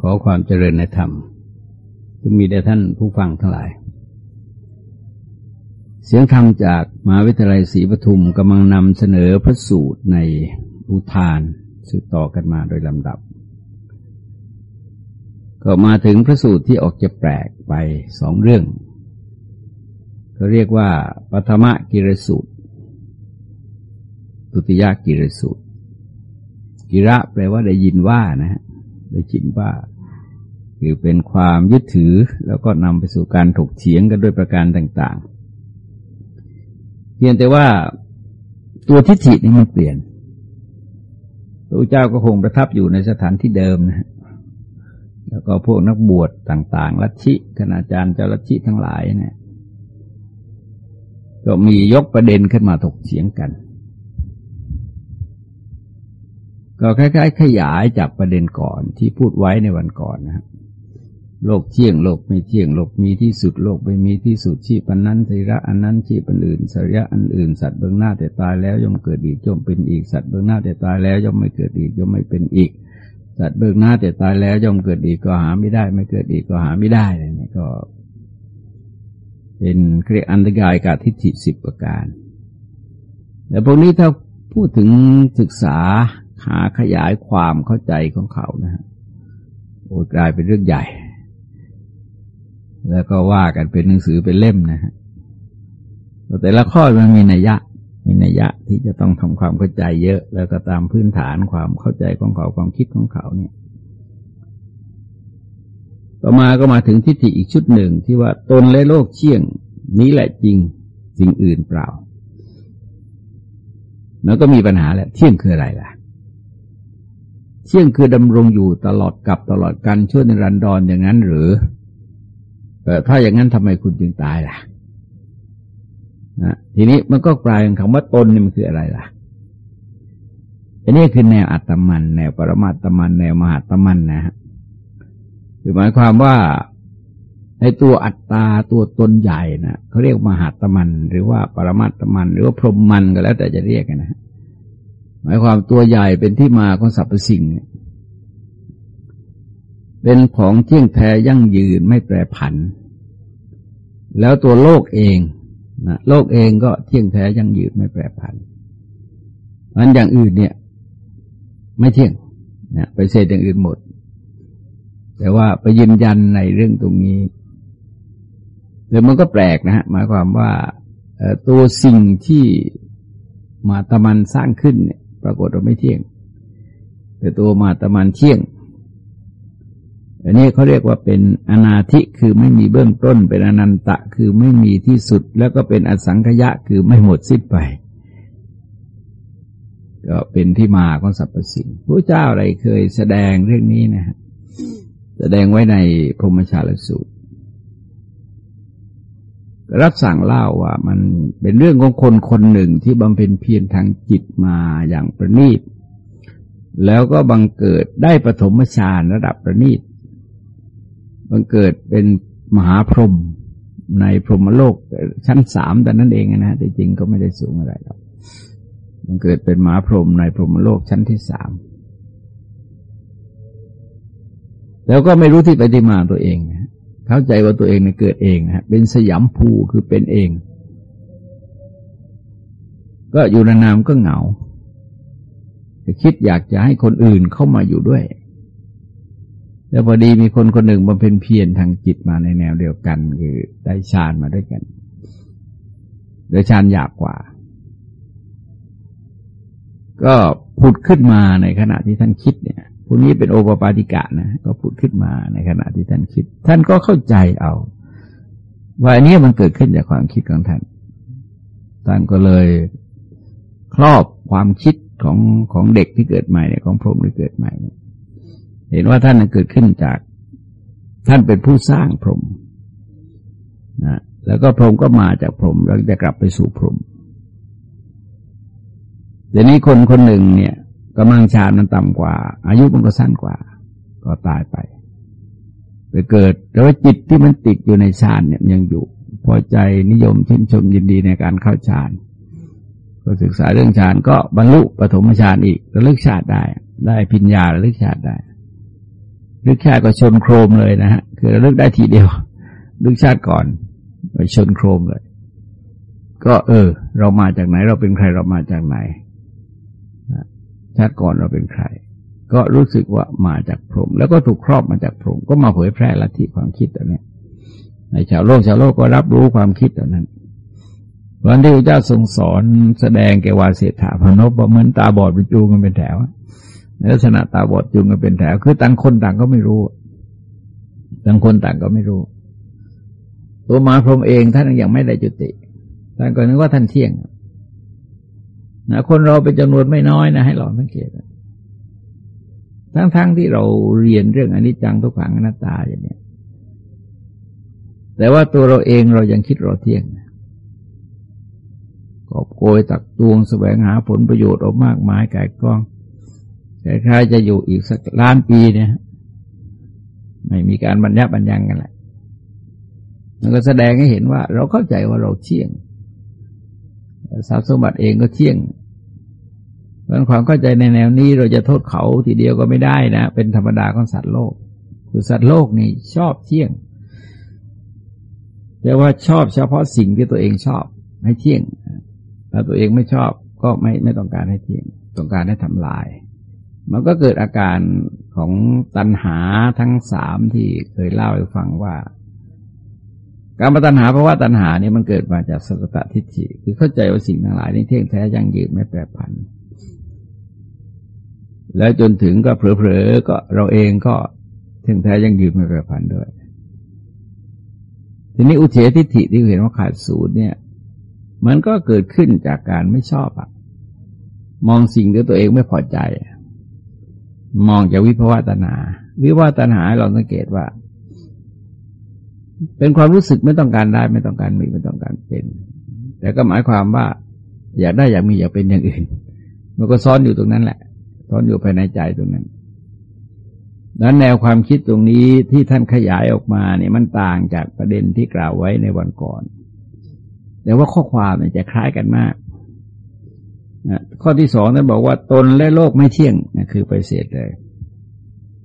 ขอความเจริญในธรรมจะมีแด่ท่านผู้ฟังทั้งหลาย เสียงธรรมจากมหาวิทยาลัยศรีปทุมกำลังนำเสนอพระสูตรในอุทานสืบต่อกันมาโดยลำดับ ก็มาถึงพระสูตรที่ออกจะแปลกไปสองเรื่องเขาเรียกว่าปฐมกิรสูตร ตุติยกิรสูตร กิระแปลว่าได้ยินว่านะฮะ ได้ยินว่าคือเป็นความยึดถือแล้วก็นำไปสู่การถกเถียงกันด้วยประการต่าง ๆ เพียงแต่ว่าตัวทิฏฐินี่มันเปลี่ยนพระเจ้าก็คงประทับอยู่ในสถานที่เดิมนะแล้วก็พวกนักบวชต่างๆ ลัทธิคณาจารย์เจ้าลัทธิทั้งหลายเนี่ยก็มียกประเด็นขึ้นมาถกเถียงกัน ก็คล้ายๆ ขยายจากประเด็นก่อนที่พูดไว้ในวันก่อนนะครับโลกเที่ยงโลกไม่เที่ยงโลกมีที่สุดโลกไม่มีที่สุดชีพันนั้นสระอันนั้นชีพันอื่นสระอันอื่นสัตว์เบื้องหน้าแต่ตายแล้วย่อมเกิดอีกย่อมเป็นอีกสัตว์เบื้องหน้าแต่ตายแล้วย่อมไม่เกิดอีกย่อมไม่เป็นอีก สัตว์เบื้องหน้าแต่ตายแล้วย่อมเกิดอีกก็หาไม่ได้ ไม่เกิดอีกก็หาไม่ได้เนี่ยก็ เป็นเครียอันตรายกับทิฏฐิสิบประการแต่พวกนี้ถ้าพูดถึงศึกษา หาขยายความเข้าใจของเขานะฮะโอ้กลายเป็นเรื่องใหญ่ แล้วก็ว่ากันเป็นหนังสือเป็นเล่มนะฮะแต่ละข้อมันมีนัยยะ มีนัยยะที่จะต้องทำความเข้าใจเยอะ แล้วก็ตามพื้นฐานความเข้าใจของเขาความคิดของเขาเนี่ย ต่อมาก็มาถึงทิฏฐิอีกชุดหนึ่งที่ว่าตนและโลกเชี่ยง นี้แหละจริงสิ่งอื่นเปล่า แล้วก็มีปัญหาแหละเที่ยงคืออะไรล่ะ เที่ยงคือดำรงอยู่ตลอดกับตลอดกันช่วยในรันดอนอย่างนั้นหรือถ้าอย่างนั้นทำไมคุณจึงตายล่ะนะทีนี้มันก็กลายเป็นคำว่าตนนี่มันคืออะไรล่ะอันนี้คือแนวอัตมัน แนวปรมาตมัน แนวมหาตมันนะฮะคือหมายความว่าในตัวอัตตาตัวตนใหญ่นะเขาเรียกมหาตมัน หรือว่าปรมาตมัน หรือว่าพรหมมันก็แล้วแต่จะเรียกนนะหมายความตัวใหญ่เป็นที่มาของสรรพสิ่งเนี่ย เป็นของเที่ยงแท้ยั่งยืนไม่แปรผัน แล้วตัวโลกเองนะโลกเองก็เที่ยงแท้ยั่งยืนไม่แปรผันอันอย่างอื่นเนี่ย ไม่เที่ยงนะไปเสดอย่างอื่นหมด แต่ว่าไปยืนยันในเรื่องตรงนี้แล้วมันก็แปลกนะฮะหมายความว่าตัวสิ่งที่มาตะมันสร้างขึ้นเนี่ย ปรากฏว่าไม่เที่ยง แต่ตัวมาตะมันเที่ยง อันนี้เขาเรียกว่าเป็นอนาธิคือไม่มีเบื้องต้น เป็นอนันตะคือไม่มีที่สุด แล้วก็เป็นอสังขยะคือไม่หมดสิ้นไป ก็เป็นที่มาของสรรพสิ่งพระเจ้าอะไรเคยแสดงเรื่องนี้นะฮะแสดงไว้ในพรหมชาลสูตร รับสั่งเล่าว่ามันเป็นเรื่องของคนคนหนึ่งที่บำเพ็ญเพียรทางจิตมาอย่างประณีตแล้วก็บังเกิดได้ปฐมฌานระดับประณีต บังเกิดเป็นมหาพรหมในพรหมโลกชั้นสามแต่นั้นเองนะแต่จริงก็ไม่ได้สูงอะไรหรอกบังเกิดเป็นมหาพรหมในพรหมโลกชั้นที่สามแล้วก็ไม่รู้ที่ไปที่มาตัวเองเข้าใจว่าตัวเองเนี่ยเกิดเองนะเป็นสยามภูคือเป็นเอง ก็อยู่นานๆก็เหงาคิดอยากจะให้คนอื่นเข้ามาอยู่ด้วย แล้วพอดีมีคนคนหนึ่งมาเป็นเพียรทางจิตมาในแนวเดียวกัน คือได้ฌานมาด้วยกันได้ฌานหยาบกว่า ก็ผุดขึ้นมาในขณะที่ท่านคิดเนี่ยพวกนี้เป็นโอปปาติกะนะก็ผุดขึ้นมาในขณะที่ท่านคิด ท่านก็เข้าใจเอา ว่าอันนี้มันเกิดขึ้นจากความคิดของท่านท่านก็เลยครอบความคิดของของเด็กที่เกิดใหม่เนี่ยของพรหมที่เกิดใหม่เนี่ย เห็นว่าท่านเกิดขึ้นจากท่านเป็นผู้สร้างพรหมนะแล้วก็พรหมก็มาจากพรหมแล้วจะกลับไปสู่พรหมเดี๋ยวนี้คนคนหนึ่งเนี่ยกำลังฌานมันต่ำกว่า อายุมันก็สั้นกว่า ก็ตายไป ไปเกิดแต่ว่าจิตที่มันติดอยู่ในฌานเนี่ยยังอยู่ พอใจนิยมชื่นชมยินดีในการเข้าฌานก็ศึกษาเรื่องฌานก็บรรลุปฐมฌานอีกระลึกชาติได้ ได้พิญญาระลึกชาติได้ ลึกชาติก็ชนโครมเลยนะฮะคือระลึกได้ทีเดียวลึกชาติก่อนไปชนโครมเลย ก็เออ เรามาจากไหน เราเป็นใครเรามาจากไหนชาติก่อนเราเป็นใคร ก็รู้สึกว่ามาจากพรหมแล้วก็ถูกครอบมาจากพรหมก็มาเผยแพร่ลัทธิความคิดอันนี้ในชาวโลกชาวโลกก็รับรู้ความคิดอันนั้นวันที่พระเจ้าทรงสอนแสดงแกวาเสถาพนพว่าเหมือนตาบอดไปจูงกันเป็นแถว ลักษณะตาบอดจูงกันเป็นแถวคือต่างคนต่างก็ไม่รู้ต่างคนต่างก็ไม่รู้ ตัวมาพรมเองท่านยังไม่ได้จุติท่านก็นึกว่าท่านเที่ยงนะคนเราเป็นจำนวนไม่น้อยนะ ให้ลองสังเกตทั้งๆทที่เราเรียนเรื่องอนิจจังทุกขังอนัตตาอย่างนี้แต่ว่าตัวเราเองเรายังคิดเราเที่ยงกอบโกยตักตวงแสวงหาผลประโยชน์ออกมากมายกายกล้อง คล้ายๆจะอยู่อีกสักล้านปีเนี่ย ไม่มีการบรรยับบรรยังกันแหละมันก็แสดงให้เห็นว่า เราเข้าใจว่าเราเที่ยงทรัพย์สมบัติเองก็เที่ยงเพราะความเข้าใจในแนวนี้เราจะโทษเขาทีเดียวก็ไม่ได้นะ เป็นธรรมดาของสัตว์โลก คือสัตว์โลกนี่ชอบเที่ยงแต่ว่าชอบเฉพาะสิ่งที่ตัวเองชอบให้เที่ยงถ้าตัวเองไม่ชอบก็ไม่ไม่ต้องการให้เที่ยง ต้องการให้ทำลาย มันก็เกิดอาการของตัณหาทั้งสามที่เคยเล่าให้ฟังว่า การมาตัณหาเพราะว่าตัณหาเนี่ยมันเกิดมาจากสัตตทิฏฐิคือเข้าใจว่าสิ่งทั้งหลายนี่เที่ยงแท้ยั่งยืนไม่แปรผัน แล้วจนถึงก็เผลอๆก็เราเองก็เที่ยงแท้ยั่งยืนไม่แปรผันด้วย ทีนี้อุเฉทิฏฐิที่เห็นว่าขาดศูนย์เนี่ย มันก็เกิดขึ้นจากการไม่ชอบอะมองสิ่งที่ตัวเองไม่พอใจ มองจากวิภวตนา วิภวตนาเราสังเกตว่า เป็นความรู้สึกไม่ต้องการได้ไม่ต้องการมีไม่ต้องการเป็น แต่ก็หมายความว่า อยากได้อยากมีอยากเป็นอย่างอื่น มันก็ซ้อนอยู่ตรงนั้นแหละซ้อนอยู่ภายในใจตรงนั้นดังนั้นแนวความคิดตรงนี้ที่ท่านขยายออกมาเนี่ยมันต่างจากประเด็นที่กล่าวไว้ในวันก่อน แต่ว่าข้อความมันจะคล้ายกันมาก ข้อที่สองนั้นบอกว่าตนและโลกไม่เที่ยงนะคือไปเสดเลย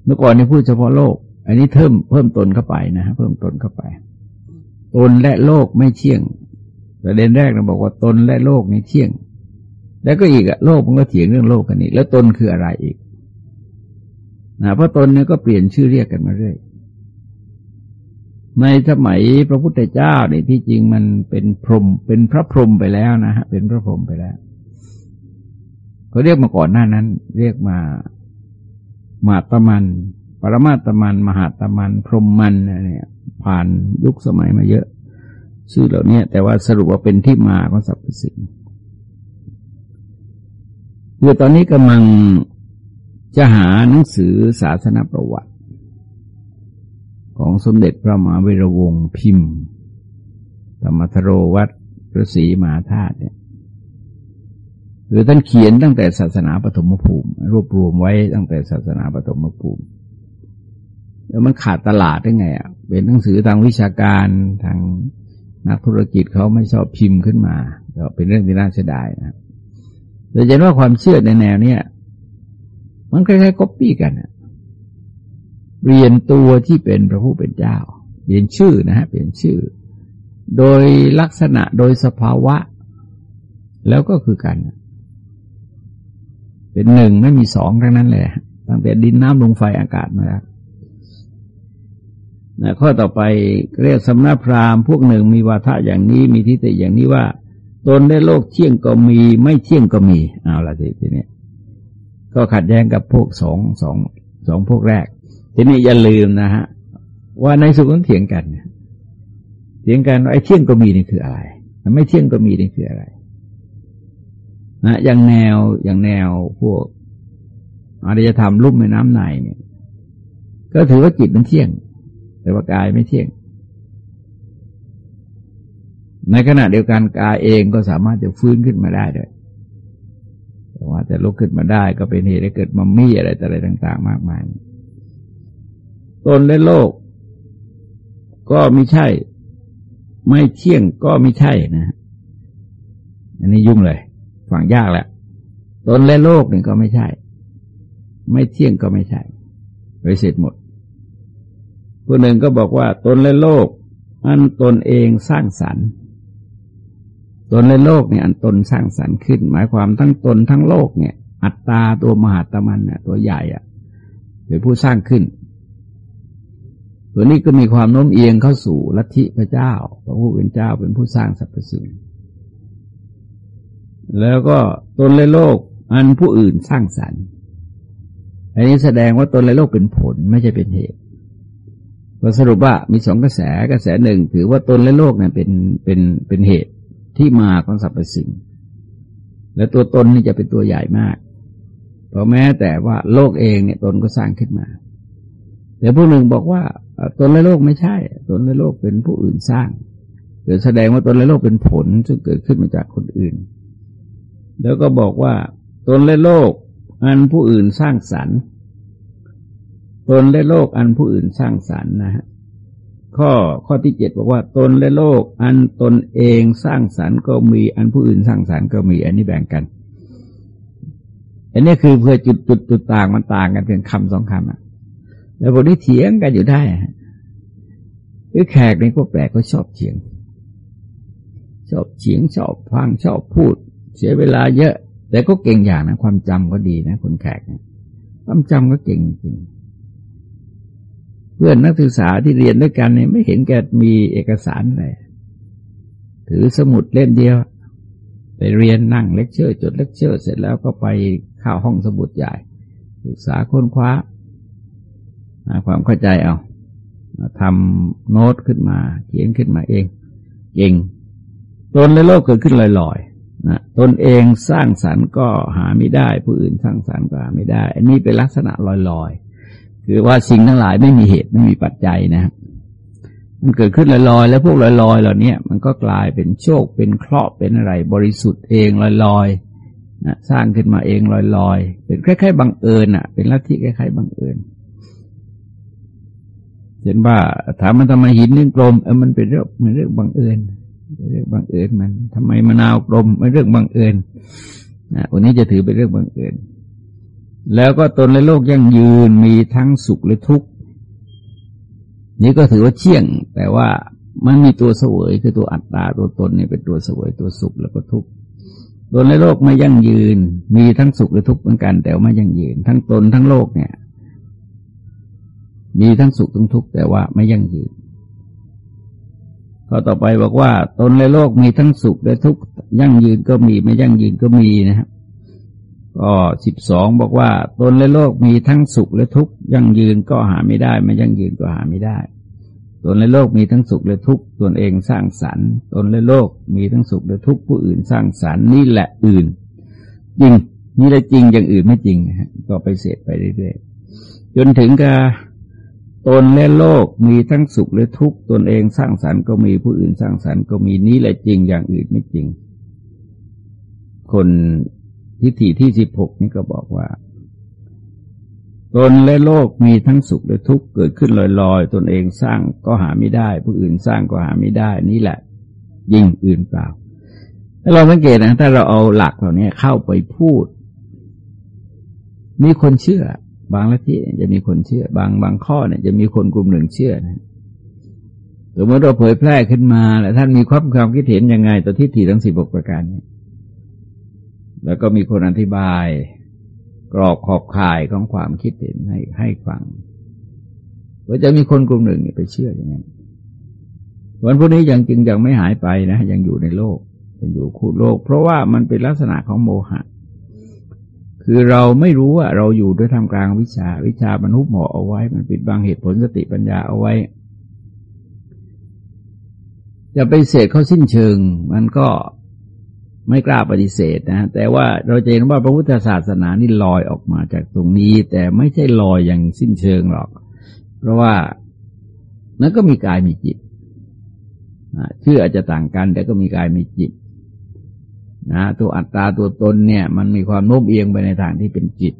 เมื่อก่อนนี่พูดเฉพาะโลก อันนี้เพิ่มเพิ่มตนเข้าไปนะฮะเพิ่มตนเข้าไป ตนและโลกไม่เที่ยงประเด็นแรกเราบอกว่าตนและโลกนี่เที่ยง แล้วก็อีกอะโลกมันก็เถียงเรื่องโลกกันนี่แล้วตนคืออะไรอีกนะเพราะตนเนี่ยก็เปลี่ยนชื่อเรียกกันมาเรื่อยในสมัยพระพุทธเจ้าเนี่ยที่จริงมันเป็นพรหมเป็นพระพรหมไปแล้วนะฮะเป็นพระพรหมไปแล้ว เขาเรียกมาก่อนหน้านั้น เรียกมามาตมัน ปรมาตมัน มหาตมัน พรหมมันเนี่ย ผ่านยุคสมัยมาเยอะชื่อเหล่านี้แต่ว่าสรุปว่าเป็นที่มาของสรรพสิ่งคือตอนนี้กำลังจะหาหนังสือศาสนาประวัติ ของสมเด็จพระมหาเวรวงศ์พิมพ์ ธรรมทโรวัดพระศรีมหาธาตุเนี่ย คือท่านเขียนตั้งแต่ศาสนาปฐมภูมิ รวบรวมไว้ตั้งแต่ศาสนาปฐมภูมิ แล้วมันขาดตลาดได้ไงอะเป็นหนังสือทางวิชาการทางนักธุรกิจเขาไม่ชอบพิมพ์ขึ้นมาก็เป็นเรื่องที่น่าเสียดายนะโดยเฉพาะความเชื่อในแนวเนี้ยมันคล้ายๆก๊อปปี้กันอะเปลี่ยนตัวที่เป็นพระผู้เป็นเจ้า เปลี่ยนชื่อนะฮะเปลี่ยนชื่อ โดยลักษณะโดยสภาวะ แล้วก็คือกัน เป็นหนึ่งไม่มีสองทั้งนั้นแหละตั้งแต่ดินน้ำลมไฟอากาศมาแล้วนะข้อต่อไปเรียกสำนักพราหมณ์พวกหนึ่งมีวาทะอย่างนี้มีทิฏฐิอย่างนี้ว่า ตนได้โลกเที่ยงก็มีไม่เที่ยงก็มีเอาละทีทีนี้ก็ขัดแย้งกับพวกสองสองสองพวกแรก ทีนี้อย่าลืมนะฮะ ว่าในสุขต้องเถียงกันเถียงกันไอ้เที่ยงก็มีนี่คืออะไรไม่เที่ยงก็มีนี่คืออะไร นะอย่างแนวอย่างแนวพวกอารยธรรมลุ่มแม่น้ำในเนี่ย ก็ถือว่าจิตมันเที่ยง แต่ว่ากายไม่เที่ยง ในขณะเดียวกันกายเองก็สามารถจะฟื้นขึ้นมาได้ด้วยแต่ว่าจะลุกขึ้นมาได้ก็เป็นเหตุให้เกิดมัมมี่อะไรต่อะไรต่าง ๆ มากมายตนและโลก ก็ไม่ใช่ ไม่เที่ยงก็ไม่ใช่นะ อันนี้ยุ่งเลย ฟังยากแหละตนและโลกนี่ก็ไม่ใช่ ไม่เที่ยงก็ไม่ใช่ไปเสร็จหมดผู้หนึ่งก็บอกว่าตนและโลก อันตนเองสร้างสรรค์ ตนและโลกเนี่ยอันตนสร้างสรรค์ขึ้น หมายความทั้งตนทั้งโลกเนี่ย อัตตาตัวมหาตมันเนี่ยตัวใหญ่อะเป็นผู้สร้างขึ้นตัวนี้ก็มีความโน้มเอียงเข้าสู่ลัทธิพระเจ้าพระผู้เป็นเจ้าเป็นผู้สร้างสรรพสิ่ง แล้วก็ตนและโลกอันผู้อื่นสร้างสรรค์ อันนี้แสดงว่าตนและโลกเป็นผลไม่ใช่เป็นเหตุก็สรุปว่ามีสองกระแสกระแสหนึ่งถือว่าตนและโลกเนี่ยเป็นเป็นเป็นเหตุที่มาของสรรพสิ่ง และตัวตนนี่จะเป็นตัวใหญ่มาก เพราะแม้แต่ว่าโลกเองเนี่ยตนก็สร้างขึ้นมาแต่ผู้หนึ่งบอกว่าตนและโลกไม่ใช่ ตนและโลกเป็นผู้อื่นสร้างเกิดแสดงว่าตนและโลกเป็นผลซึ่งเกิดขึ้นมาจากคนอื่น แล้วก็บอกว่า ตนและโลก อันผู้อื่นสร้างสรรค์ตนและโลกอันผู้อื่นสร้างสรรค์นะฮะข้อข้อที่เจ็ดบอกว่า ตนและโลก อันตนเองสร้างสรรค์ก็มีอันผู้อื่นสร้างสรรค์ก็มีอันนี้แบ่งกัน อันนี้คือเพื่อจุดจุดจุดต่างมันต่างกันเพียงคำสองคำอะ แล้วพวกนี้เถียงกันอยู่ได้คือแขกนี่ก็แปลกก็ชอบเถียง ชอบเถียงชอบฟังชอบพูด เสียเวลาเยอะ แต่ก็เก่งอย่างนะ ความจำก็ดีนะคนแขกนะความจำก็เก่งจริงเพื่อนนักศึกษาที่เรียนด้วยกันเนี่ยไม่เห็นแกมีเอกสารอะไรถือสมุดเล่มเดียว ไปเรียนนั่งเลคเชอร์จดเลคเชอร์ เสร็จแล้วก็ไปเข้าห้องสมุดใหญ่ ศึกษาค้นคว้าหาความเข้าใจเอาทำโน้ตขึ้นมา เขียนขึ้นมาเองเก่งตนและโลกเกิดขึ้นลอยๆ นะตนเองสร้างสรรค์ก็หาไม่ได้ ผู้อื่นสร้างสรรค์ก็หาไม่ได้ อันนี้เป็นลักษณะลอยๆ คือว่าสิ่งทั้งหลายไม่มีเหตุไม่มีปัจจัยนะมันเกิดขึ้นลอยๆ แล้วพวกลอยๆเหล่านี้มันก็กลายเป็นโชคเป็นเคราะห์เป็นอะไร บริสุทธิ์เองลอยๆนะสร้างขึ้นมาเองลอยๆ เป็นคล้ายๆบังเอิญอะ เป็นลัทธิคล้ายๆบังเอิญเช่นว่าถามมันทำไมหินนึ่งกลมเออมันเป็นเรื่องมันเรื่องบังเอิญ เรื่องบังเอิญมันทำไมมะนาวกลมมันเรื่องบังเอิญนะวันนี้จะถือเป็นเรื่องบังเอิญแล้วก็ตนและโลกยั่งยืนมีทั้งสุขและทุกข์นี่ก็ถือว่าเชี่ยง แต่ว่ามันมีตัวเสวยคือตัวอัตตาตัวตนนี่เป็นตัวเสวยตัวสุขแล้วก็ทุกข์ตนและโลกไม่ยั่งยืน มีทั้งสุขและทุกข์เหมือนกัน แต่ไม่ยั่งยืน ทั้งตนทั้งโลกเนี่ย มีทั้งสุขทั้งทุกข์แต่ว่าไม่ยั่งยืน ข้อต่อไปบอกว่า ตนและโลกมีทั้งสุขและทุกข์ยั่งยืนก็มีไม่ยั่งยืนก็มีนะครับก็สิบสองบอกว่า ตนและโลกมีทั้งสุขและทุกข์ยั่งยืนก็หาไม่ได้ ไม่ยั่งยืนก็หาไม่ได้ ตนและโลกมีทั้งสุขและทุกข์ตนเองสร้างสรรค์ ตนและโลกมีทั้งสุขและทุกข์ผู้อื่นสร้างสรรค์นี่แหละอื่น จริงนี่แหละจริงอย่างอื่นไม่จริงนะฮะก็ไปเสดไปเรื่อยๆจนถึงกับ ตนและโลกมีทั้งสุขและทุกข์ตนเองสร้างสรรค์ก็มีผู้อื่นสร้างสรรค์ก็มีนี้แหละจริงอย่างอื่นไม่จริง คนทิฏฐิที่สิบหกนี่ก็บอกว่า ตนและโลกมีทั้งสุขและทุกข์เกิดขึ้นลอยๆ ตนเองสร้างก็หาไม่ได้ ผู้อื่นสร้างก็หาไม่ได้ นี่แหละ ยิ่งอื่นเปล่าถ้าเราสังเกตนะถ้าเราเอาหลักเหล่านี้เข้าไปพูด มีคนเชื่อ บางลัทธิจะมีคนเชื่อ บางบางข้อเนี่ยจะมีคนกลุ่มหนึ่งเชื่อนะสมมติเราเผยแพร่ขึ้นมาแล้วท่านมีความความคิดเห็นยังไงต่อทิฏฐิทั้งสิบกประการเนี้แล้วก็มีคนอธิบาย กรอบขอบข่ายของความคิดเห็นให้ให้ฟังว่าจะมีคนกลุ่มหนึ่งไปเชื่ออย่างนั้นวันพวกนี้ยังจึงยังไม่หายไปนะยังอยู่ในโลกยังอยู่คู่โลก เพราะว่ามันเป็นลักษณะของโมหะ คือเราไม่รู้ว่าเราอยู่ด้วยทำกลางวิชาวิชาบรรทุบหมอเอาไว้ มันปิดบังเหตุผลสติปัญญาเอาไว้จะไปเสดเขาสิ้นเชิง มันก็ไม่กล้าปฏิเสธนะแต่ว่าเราจะเห็นว่าพระพุทธศาสนานี่ลอยออกมาจากตรงนี้ แต่ไม่ใช่ลอยอย่างสิ้นเชิงหรอก เพราะว่านั้นก็มีกายมีจิตชื่ออาจจะต่างกัน แต่ก็มีกายมีจิต นะตัวอัตตาตัวตนเนี่ย มันมีความโน้มเอียงไปในทางที่เป็นจิต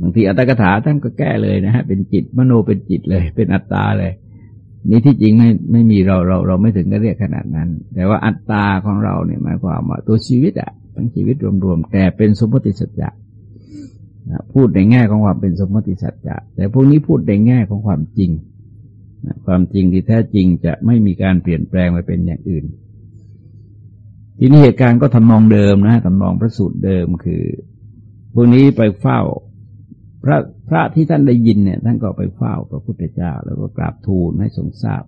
บางทีอัตถกถาท่านก็แก้เลยนะฮะเป็นจิต มโนเป็นจิตเลย เป็นอัตตาเลย นี่ที่จริงไม่ไม่มีเราเราเราไม่ถึงก็เรียกขนาดนั้น แต่ว่าอัตตาของเราเนี่ยหมายความว่าตัวชีวิตอะทั้งชีวิตรวมๆแต่เป็นสมมติสัจจะพูดในแง่ของความเป็นสมมติสัจจะแต่พวกนี้พูดในแง่ของความจริงความจริงที่แท้จริงจะไม่มีการเปลี่ยนแปลงไปเป็นอย่างอื่น ทีนี้เหตุการณ์ก็ทำนองเดิมนะทำนองพระสูตรเดิมคือพวกนี้ไปเฝ้า พระพระที่ท่านได้ยินเนี่ยท่านก็ไปเฝ้าพระพุทธเจ้า แล้วก็กราบทูลให้ทรงทราบ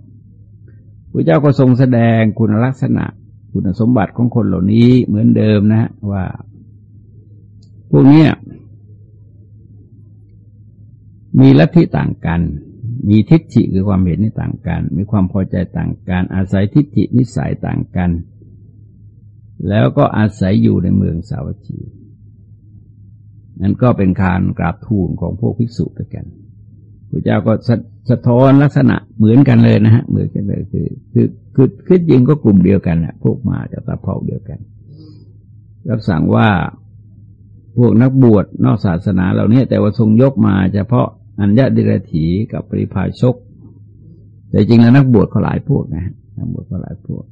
พระเจ้าก็ทรงแสดงคุณลักษณะ คุณสมบัติของคนเหล่านี้เหมือนเดิมนะว่า พวกนี้มีลัทธิต่างกัน มีทิฏฐิคือความเห็นที่ต่างกัน มีความพอใจต่างกัน อาศัยทิฏฐินิสัยต่างกัน แล้วก็อาศัยอยู่ในเมืองสาวัตถีนั่นก็เป็นการกราบทูลของพวกภิกษุด้วยกันพระเจ้าก็สะท้อนลักษณะเหมือนกันเลยนะฮะ เหมือนกันเลยคือ คือคือคือจริงก็กลุ่มเดียวกันนะพวกมาจากตาเผ่าเดียวกัน รับสั่งว่าพวกนักบวชนอกศาสนาเหล่านี้แต่ว่าทรงยกมาเฉพาะอัญญาดิรถีกับปริพาชก แต่จริงแล้วนักบวชเขาหลายพวกนะนักบวชเขาหลายพวก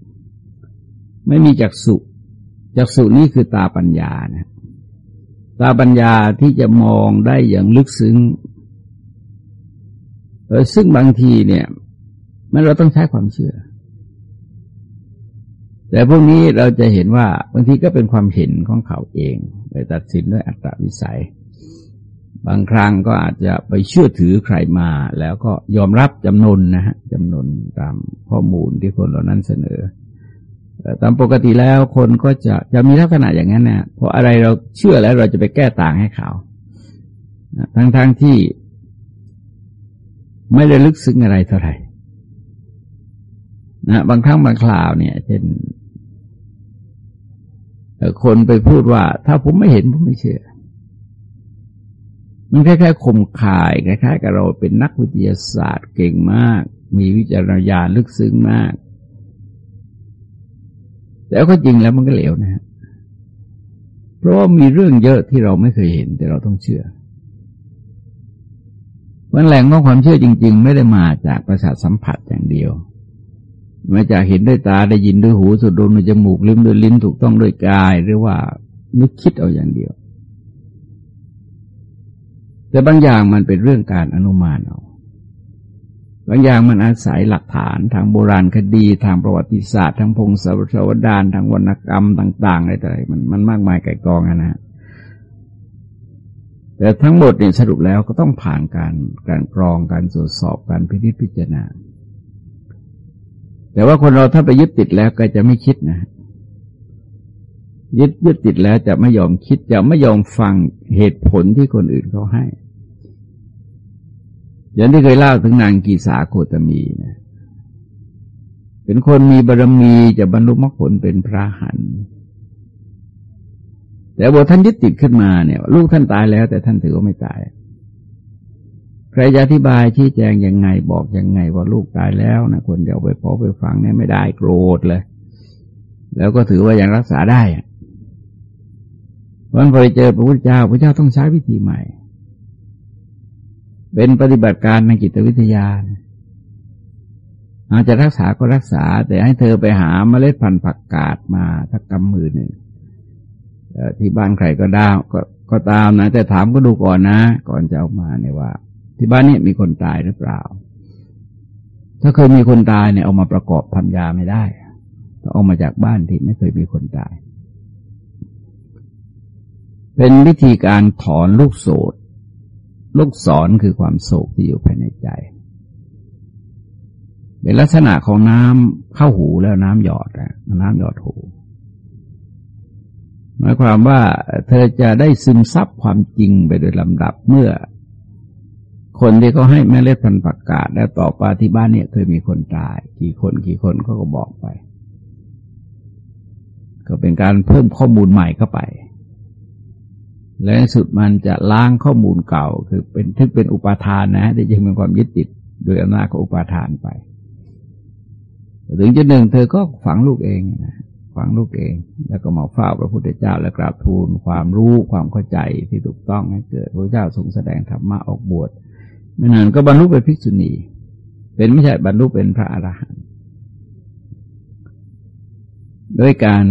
ไม่มีจักสุ จักสุนี่คือตาปัญญานะตาปัญญาที่จะมองได้อย่างลึกซึ้งเออซึ่งบางทีเนี่ยมันเราต้องใช้ความเชื่อ แต่พวกนี้เราจะเห็นว่าบางทีก็เป็นความเห็นของเขาเองไปตัดสินด้วยอัตวิสัย บางครั้งก็อาจจะไปเชื่อถือใครมา แล้วก็ยอมรับจำนวนนะฮะจำนวนตามข้อมูลที่คนเหล่านั้นเสนอ ตามปกติแล้วคนก็จะจะมีลักษณะอย่างนั้นนะเพราะอะไรเราเชื่อแล้วเราจะไปแก้ต่างให้เขาทั้งๆทที่ไม่ได้ลึกซึ้งอะไรเท่าไหร่นะบางครั้งบางคราวเนี่ยเช่นคนไปพูดว่า ถ้าผมไม่เห็นผมไม่เชื่อ มันคล้ายๆข่มขายคล้ายๆกับเราเป็นนักวิทยาศาสตร์เก่งมาก มีวิจารณญาณลึกซึ้งมาก แต่ก็จริงแล้วมันก็เหลวนะฮะเพราะว่ามีเรื่องเยอะที่เราไม่เคยเห็น แต่เราต้องเชื่อวันแหล่งของความเชื่อจริง ๆ ไม่ได้มาจากประสาทสัมผัสอย่างเดียวมาจากเห็นด้วยตาได้ยินด้วยหูสุดดมด้วยจมูกลิ้มด้วยลิ้นถูกต้องด้วยกาย หรือว่านึกคิดเอาอย่างเดียว แต่บางอย่างมันเป็นเรื่องการอนุมานเอาางอย่างมันอาศัยหลักฐานทางโบราณคดี ทางประวัติศาสตร์ทางพงศาวดารทางวรรณกรรมต่างๆอะไรๆมันมันมากมายไก่กองนะแต่ทั้งหมดเนี่ยสรุปแล้วก็ต้องผ่านการการกรองการตรวจสอบการพิจิตพิจารณา แต่ว่าคนเราถ้าไปยึดติดแล้วก็จะไม่คิดนะ ยึดยึดติดแล้วจะไม่ยอมคิดจะไม่ยอมฟังเหตุผลที่คนอื่นเขาให้ อย่างที่เคยเล่าถึงนางกีสาโคตมีนะเป็นคนมีบารมีจะบรรลุมรรคผลเป็นพระหัน แต่บทท่านยึดติดขึ้นมาเนี่ย ลูกท่านตายแล้ว แต่ท่านถือว่าไม่ตาย ใครจะอธิบายชี้แจงยังไงบอกยังไงว่าลูกตายแล้วนะคนจะเอาไปพอไปฟังเนี่ยไม่ได้โกรธเลย แล้วก็ถือว่ายังรักษาได้วันพอเจอพระพุทธเจ้าพระเจ้าต้องใช้วิธีใหม่ เป็นปฏิบัติการในจิตวิทยาอาจจะรักษาก็รักษา แต่ให้เธอไปหาเมล็ดพันธุ์ผักกาดมาทักกำมือหนึ่งที่บ้านใครก็ได้ก็ก็ตามนะ แต่ถามก็ดูก่อนนะ ก่อนจะเอามาเนี่ยว่า ที่บ้านนี้มีคนตายหรือเปล่า ถ้าเคยมีคนตายเนี่ยเอามาประกอบทำยาไม่ได้ต้องเอามาจากบ้านที่ไม่เคยมีคนตาย เป็นวิธีการถอนลูกโสด ลูกศรคือความโศกที่อยู่ภายในใจ เป็นลักษณะของน้ำเข้าหูแล้วน้ำหยอดนะน้ำหยอดหูหมายความว่าเธอจะได้ซึมซับความจริงไปโดยลำดับเมื่อ คนที่เขาให้แม่เล็ดพันประกาศแล้วต่อไปที่บ้านเนี่ยเคยมีคนตาย กี่คนกี่คนเขาก็บอกไป ก็เป็นการเพิ่มข้อมูลใหม่เข้าไป และสุดมันจะล้างข้อมูลเก่า คือเป็นทึกเป็นอุปาทานนะที่จริงเป็นความยึดติดโดยอำนาจของอุปาทานไป ถึงจุดหนึ่งเธอก็ฝังลูกเองนะฝังลูกเอง แล้วก็มาเฝ้าพระพุทธเจ้าและกราบทูลความรู้ความเข้าใจที่ถูกต้องให้เกิดพระเจ้าทรงแสดงธรรมะออกบวชไม่นานก็บรรลุเป็นภิกษุณี เป็นไม่ใช่บรรลุเป็นพระอรหันต์ด้วยการ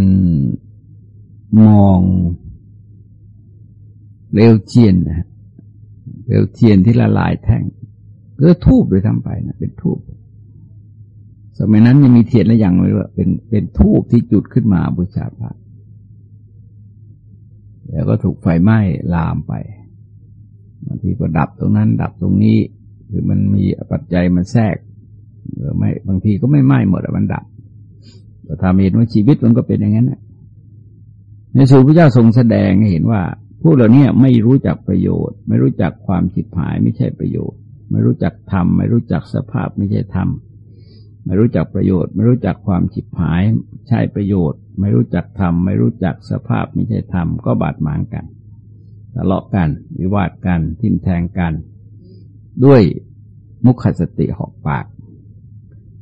มอง เปลวเทียนนะเปลวเทียนที่ละลายแท่งก็ทูบโดยทำไปนะเป็นทูบสมัยนั้นยังมีเทียนและอย่างเลยว่าเป็นเป็นทูบที่จุดขึ้นมาบูชาพระแล้วก็ถูกไฟไหม้ลามไปบางทีก็ดับตรงนั้น ดับตรงนี้หรือมันมีปัจจัยมันแทรกหรือไม่บางทีก็ไม่ไหม้หมดมันดับแต่ทำเห็นว่าชีวิตมันก็เป็นอย่างนั้นนะในสูตรพระเจ้าทรงแสดงให้เห็นว่า พวกเรานี่ยไม่รู้จักประโยชน์ ไม่รู้จักความจิบหายไม่ใช่ประโยชน์ ไม่รู้จักธรรม ไม่รู้จักสภาพไม่ใช่ธรรม ไม่รู้จักประโยชน์ ไม่รู้จักความฉิบหาย ใช่ประโยชน์ ไม่รู้จักธรรม ไม่รู้จักสภาพไม่ใช่ธรรม ก็บาดหมางกันทะเลาะกัน วิวาทกัน ทิ่มแทงกัน ด้วยมุขสติหอกปาก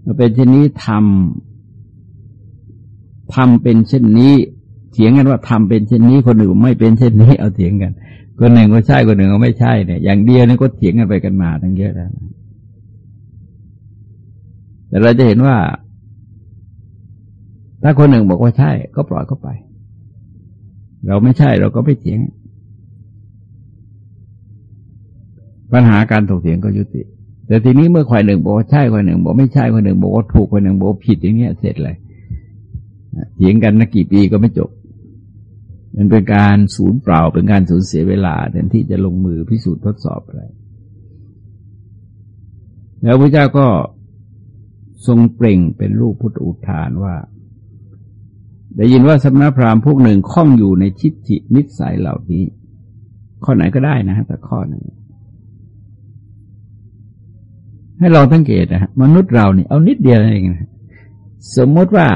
มาเป็นเช่นนี้ทำทำเป็นเช่นนี้ เถียงกันว่าทำเป็นเช่นนี้คนหนึ่งไม่เป็นเช่นนี้เอาเถียงกัน คนหนึ่งก็ใช่คนหนึ่งก็ไม่ใช่เนี่ยอย่างเดียวนี่ก็เถียงกันไปกันมาทั้งเยอะแล้วแต่เราจะเห็นว่า ถ้าคนหนึ่งบอกว่าใช่ ก็ปล่อยเขาไป เราไม่ใช่เราก็ไม่เถียง ปัญหาการถกเถียงก็ยุติ แต่ทีนี้เมื่อควายหนึ่งบอกว่าใช่ควายหนึ่งบอกไม่ใช่ควายหนึ่งบอกว่าถูกควายหนึ่งบอกผิดอย่างเงี้ยเสร็จเลยเถียงกันนักกี่ปีก็ไม่จบ มันเป็นการสูญเปล่าเป็นการสูญเสียเวลาแทนที่จะลงมือพิสูจน์ทดสอบอะไร แล้วพระเจ้าก็ทรงเปล่งเป็นรูปพุทธอุทานว่า ได้ยินว่าสมณพราหมณ์พวกหนึ่งคล้องอยู่ในชิดจินิสัยเหล่านี้ ข้อไหนก็ได้นะฮะแต่ข้อหนึ่งให้เราสังเกตนะฮะมนุษย์เราเนี่ยเอานิดเดียวเองนะสมมติว่า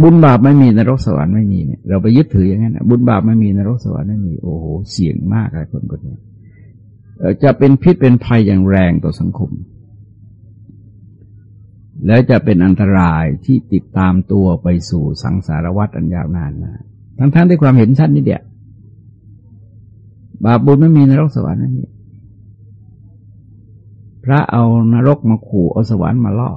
บุญบาปไม่มีนรกสวรรค์ไม่มีเนี่ยเราไปยึดถืออย่างนั้นบุญบาปไม่มีนรกสวรรค์ไม่มีโอ้โหเสี่ยงมากเลยคนคนนี้จะเป็นพิษเป็นภัยอย่างแรงต่อสังคม แล้วจะเป็นอันตรายที่ติดตามตัวไปสู่สังสารวัฏอันยาวนานนะทั้งๆทที่ความเห็นชัดนี่เดียวบาปบุญไม่มีนรกสวรรค์นั่นนี่พระเอานรกมาขู่เอาสวรรค์มาล่อ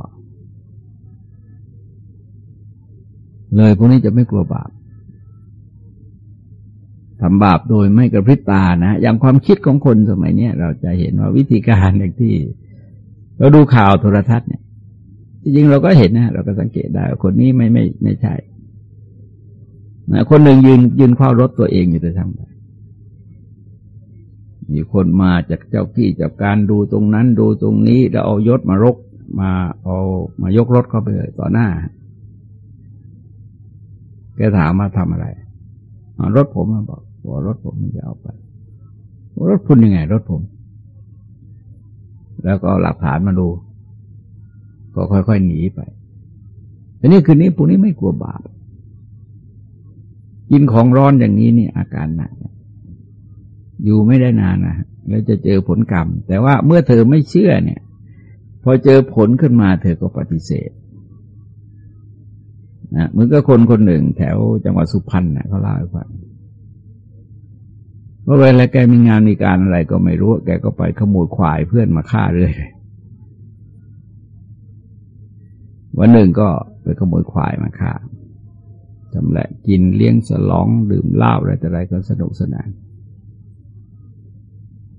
เลยพวกนี้จะไม่กลัวบาปทำบาปโดยไม่กระพริบตานะอย่างความคิดของคนสมัยนี้เราจะเห็นว่าวิธีการอย่างที่ เราดูข่าวโทรทัศน์เนี่ยจริงเราก็เห็นนะเราก็สังเกตได้คนนี้ไม่ไม่ไม่ใช่นะคนหนึ่งยืนยืนเฝ้ารถตัวเองอยู่แต่ทำไปมีคนมาจากเจ้าที่จากการดูตรงนั้นดูตรงนี้ แล้วเอายศมารก มาเอามายกรถเข้าไปเลยต่อหน้า แกถามมาทำอะไร รถผมมาบอกว่ารถผมมันจะเอาไปรถคุณยังไง รถผม แล้วก็หลักฐานมาดู ก็ค่อยๆหนีไปอันนี้คืนนี้พวกนี้ไม่กลัวบาปกินของร้อนอย่างนี้นี่อาการหนักอยู่ไม่ได้นานนะแล้วจะเจอผลกรรม แต่ว่าเมื่อเธอไม่เชื่อเนี่ย พอเจอผลขึ้นมาเธอก็ปฏิเสธ นะเหมือนกับคนคนหนึ่งแถวจังหวัดสุพรรณนะเขาเล่าให้ฟังว่าเวลาแกมีงานมีการอะไรก็ไม่รู้ แกก็ไปขโมยควายเพื่อนมาฆ่าเรื่อยวันหนึ่งก็ไปขโมยควายมาฆ่าจำแหละกินเลี้ยงสลองดื่มเหล้าอะไรแต่อะไรก็สนุกสนาน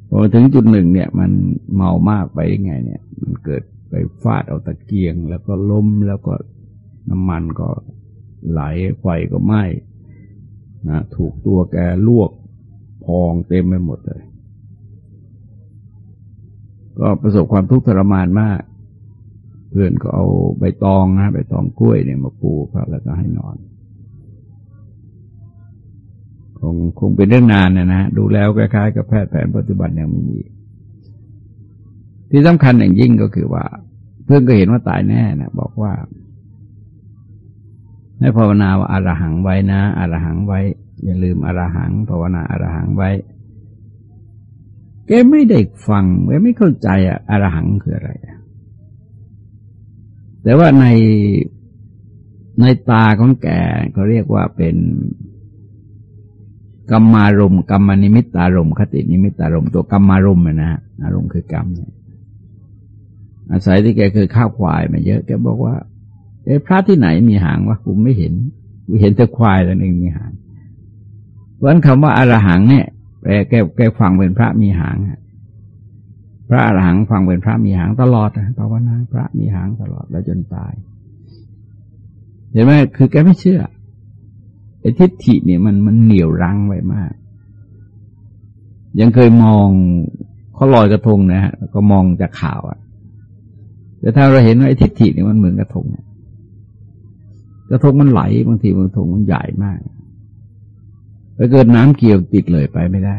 พอถึงจุดหนึ่งเนี่ย มันเมามากไปยังไง เนี่ย มันเกิดไปฟาดเอาตะเกียง แล้วก็ล้มแล้วก็ น้ำมันก็ไหลไฟก็ไหม้นะถูกตัวแกลวกพองเต็มไปหมดเลย ก็ประสบความทุกข์ทรมานมาก เพื่อนก็เอาใบตองนะใบตองกล้วยเนี่ยมาปูพระแล้วก็ให้นอน คงคงเป็นเรื่องนานนะนะดูแล้วคล้ายๆกับแพทย์แผนปัจจุบันยังไม่มีที่สำคัญอย่างยิ่งก็คือว่า เพื่อนก็เห็นว่าตายแน่นะบอกว่า ให้ภาวนาว่าอารหังไว้นะอารหังไว้ อย่าลืมอารหัง ภาวนาอารหังไว้ แกไม่ได้ฟังแกไม่เข้าใจอะอารหังคืออะไรแต่ว่าในในตาของแกเขาเรียกว่าเป็นกรรมารมกรรมนิมิตตารมคตินิมิตตารมตัวกรรมารมนะฮะอารมณ์คือกรรมอาศัยที่แกเคยข้าวควายมาเยอะแกบอกว่า เอ้พระที่ไหนมีหางวะกูไม่เห็นกูเห็นแต่ควายแล้วเองมีหางเพราะนั้นคำว่าอารหังเนี่ยแกแกแกฟังเป็นพระมีหางพระอรหังฟังเป็นพระมีหางตลอดภาวนาพระมีหางตลอดแล้วจนตาย เห็นไหมคือแกไม่เชื่อไอ้ทิฏฐิเนี่ยมันมันเหนียวรั้งไว้มาก ยังเคยมองเขาลอยกระทงนะฮะก็มองจากข่าวอะแต่ถ้าเราเห็นว่าไอ้ทิฏฐิเนี่ยมันเหมือนกระทงเนี่ย กระทงมันไหลบางทีบางทงมันใหญ่มากไปเกิดน้ำเกี่ยวติดเลยไปไม่ได้